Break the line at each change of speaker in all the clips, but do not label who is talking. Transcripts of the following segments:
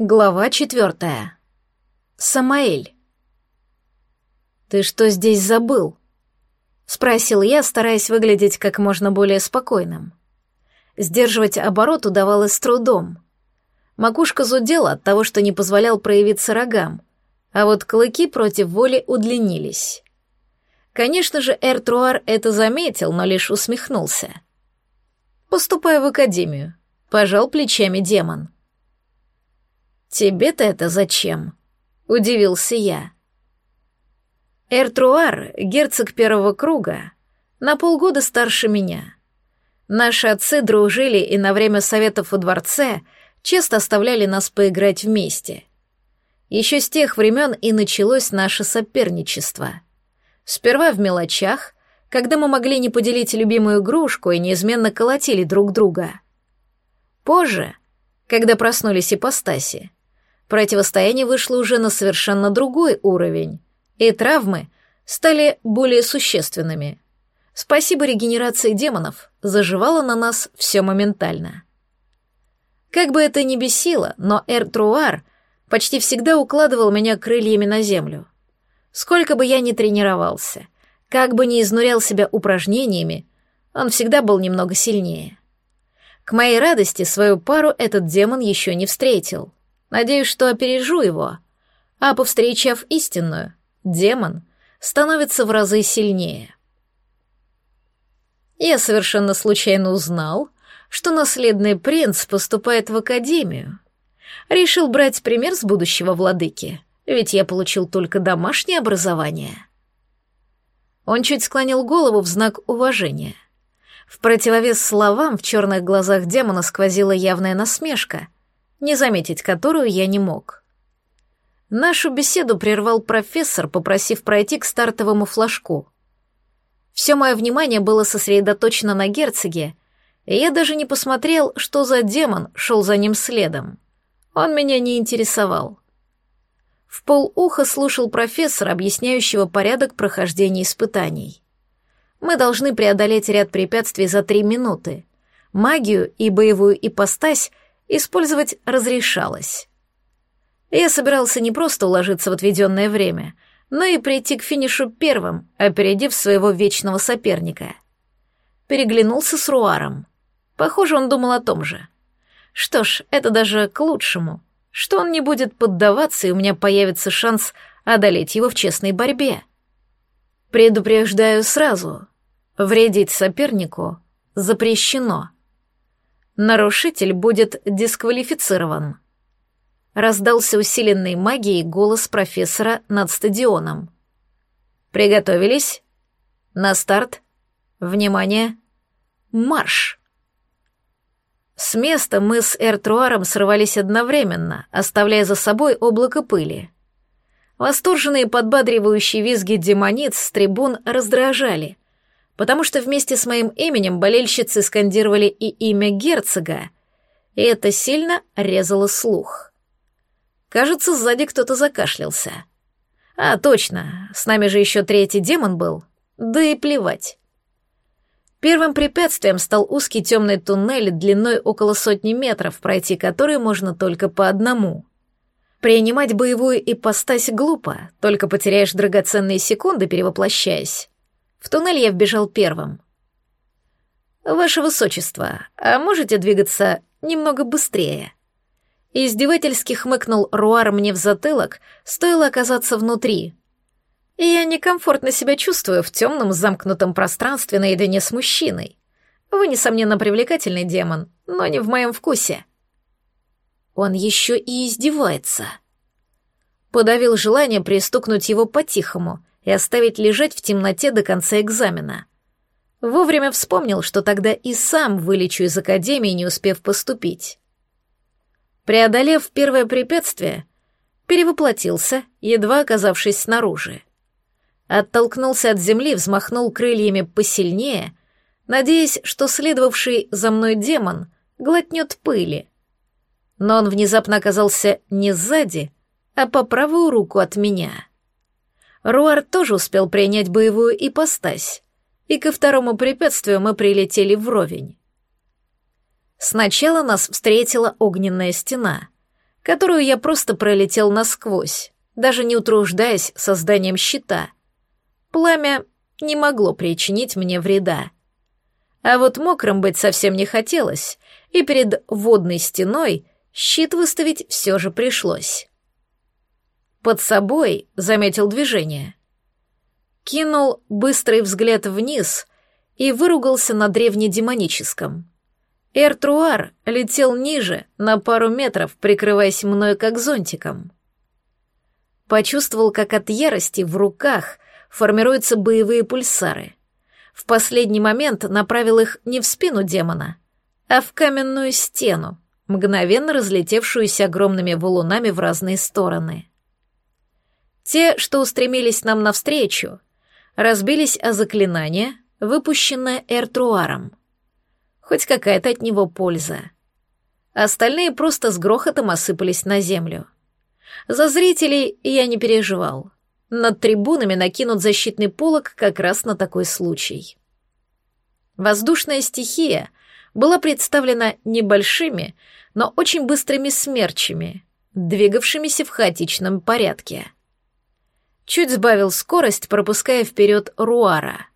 Глава четвертая. Самаэль. «Ты что здесь забыл?» — спросил я, стараясь выглядеть как можно более спокойным. Сдерживать оборот удавалось с трудом. Макушка зудела от того, что не позволял проявиться рогам, а вот клыки против воли удлинились. Конечно же, Эртруар это заметил, но лишь усмехнулся. «Поступаю в академию», — пожал плечами демон. «Тебе-то это зачем?» — удивился я. Эртруар, герцог первого круга, на полгода старше меня. Наши отцы дружили и на время советов во дворце часто оставляли нас поиграть вместе. Еще с тех времен и началось наше соперничество. Сперва в мелочах, когда мы могли не поделить любимую игрушку и неизменно колотили друг друга. Позже, когда проснулись ипостаси, Противостояние вышло уже на совершенно другой уровень, и травмы стали более существенными. Спасибо регенерации демонов, заживало на нас все моментально. Как бы это ни бесило, но Эртруар почти всегда укладывал меня крыльями на землю. Сколько бы я ни тренировался, как бы ни изнурял себя упражнениями, он всегда был немного сильнее. К моей радости свою пару этот демон еще не встретил — Надеюсь, что опережу его. А повстречав истинную, демон становится в разы сильнее. Я совершенно случайно узнал, что наследный принц поступает в академию. Решил брать пример с будущего владыки, ведь я получил только домашнее образование. Он чуть склонил голову в знак уважения. В противовес словам в черных глазах демона сквозила явная насмешка — не заметить которую я не мог. Нашу беседу прервал профессор, попросив пройти к стартовому флажку. Все мое внимание было сосредоточено на герцоге, и я даже не посмотрел, что за демон шел за ним следом. Он меня не интересовал. В полуха слушал профессора, объясняющего порядок прохождения испытаний. Мы должны преодолеть ряд препятствий за три минуты. Магию и боевую ипостась — использовать разрешалось. Я собирался не просто уложиться в отведенное время, но и прийти к финишу первым, опередив своего вечного соперника. Переглянулся с Руаром. Похоже, он думал о том же. Что ж, это даже к лучшему, что он не будет поддаваться, и у меня появится шанс одолеть его в честной борьбе. Предупреждаю сразу, вредить сопернику запрещено — Нарушитель будет дисквалифицирован. Раздался усиленный магией голос профессора над стадионом. Приготовились? На старт. Внимание. Марш! С места мы с Эртруаром срывались одновременно, оставляя за собой облако пыли. Восторженные подбадривающие визги демониц с трибун раздражали — потому что вместе с моим именем болельщицы скандировали и имя герцога, и это сильно резало слух. Кажется, сзади кто-то закашлялся. А, точно, с нами же еще третий демон был, да и плевать. Первым препятствием стал узкий темный туннель длиной около сотни метров, пройти который можно только по одному. Принимать боевую ипостась глупо, только потеряешь драгоценные секунды, перевоплощаясь. В туннель я вбежал первым. «Ваше Высочество, а можете двигаться немного быстрее?» Издевательски хмыкнул Руар мне в затылок, стоило оказаться внутри. И я некомфортно себя чувствую в темном замкнутом пространстве наедине с мужчиной. Вы, несомненно, привлекательный демон, но не в моем вкусе. Он еще и издевается. Подавил желание пристукнуть его по-тихому, и оставить лежать в темноте до конца экзамена. Вовремя вспомнил, что тогда и сам вылечу из академии, не успев поступить. Преодолев первое препятствие, перевоплотился, едва оказавшись снаружи. Оттолкнулся от земли, взмахнул крыльями посильнее, надеясь, что следовавший за мной демон глотнет пыли. Но он внезапно оказался не сзади, а по правую руку от меня. Руар тоже успел принять боевую ипостась, и ко второму препятствию мы прилетели вровень. Сначала нас встретила огненная стена, которую я просто пролетел насквозь, даже не утруждаясь созданием щита. Пламя не могло причинить мне вреда. А вот мокрым быть совсем не хотелось, и перед водной стеной щит выставить все же пришлось. Под собой заметил движение. Кинул быстрый взгляд вниз и выругался на древнедемоническом. Эртруар летел ниже, на пару метров, прикрываясь мною как зонтиком. Почувствовал, как от ярости в руках формируются боевые пульсары. В последний момент направил их не в спину демона, а в каменную стену, мгновенно разлетевшуюся огромными валунами в разные стороны. Те, что устремились нам навстречу, разбились о заклинание, выпущенное Эртруаром. Хоть какая-то от него польза. Остальные просто с грохотом осыпались на землю. За зрителей я не переживал. Над трибунами накинут защитный полог как раз на такой случай. Воздушная стихия была представлена небольшими, но очень быстрыми смерчами, двигавшимися в хаотичном порядке. Чуть сбавил скорость, пропуская вперед Руара.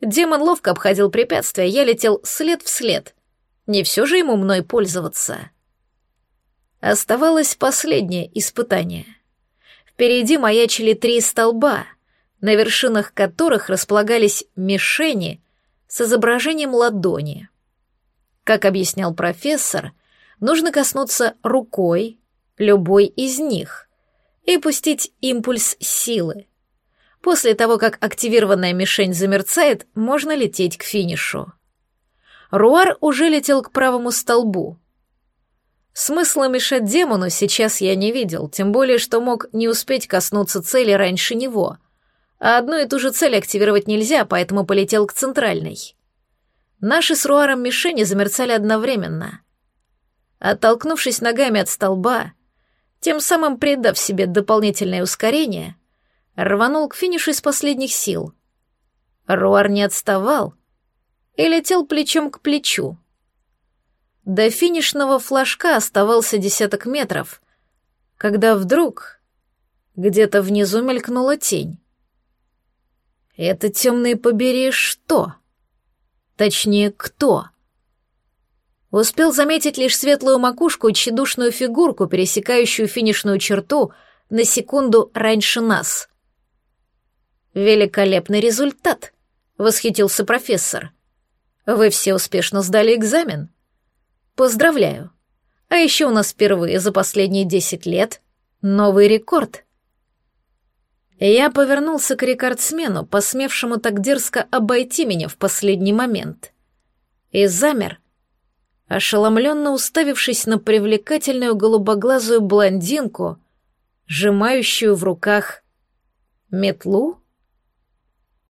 Демон ловко обходил препятствия, я летел след в след. Не все же ему мной пользоваться. Оставалось последнее испытание. Впереди маячили три столба, на вершинах которых располагались мишени с изображением ладони. Как объяснял профессор, нужно коснуться рукой любой из них и пустить импульс силы. После того, как активированная мишень замерцает, можно лететь к финишу. Руар уже летел к правому столбу. Смысла мешать демону сейчас я не видел, тем более, что мог не успеть коснуться цели раньше него. А одну и ту же цель активировать нельзя, поэтому полетел к центральной. Наши с Руаром мишени замерцали одновременно. Оттолкнувшись ногами от столба, тем самым придав себе дополнительное ускорение, рванул к финишу из последних сил. Руар не отставал и летел плечом к плечу. До финишного флажка оставался десяток метров, когда вдруг где-то внизу мелькнула тень. «Это темные побери что?» Точнее, кто? Успел заметить лишь светлую макушку и тщедушную фигурку, пересекающую финишную черту на секунду раньше нас. «Великолепный результат!» — восхитился профессор. «Вы все успешно сдали экзамен?» «Поздравляю! А еще у нас впервые за последние десять лет новый рекорд!» Я повернулся к рекордсмену, посмевшему так дерзко обойти меня в последний момент. И замер, ошеломленно уставившись на привлекательную голубоглазую блондинку, сжимающую в руках метлу?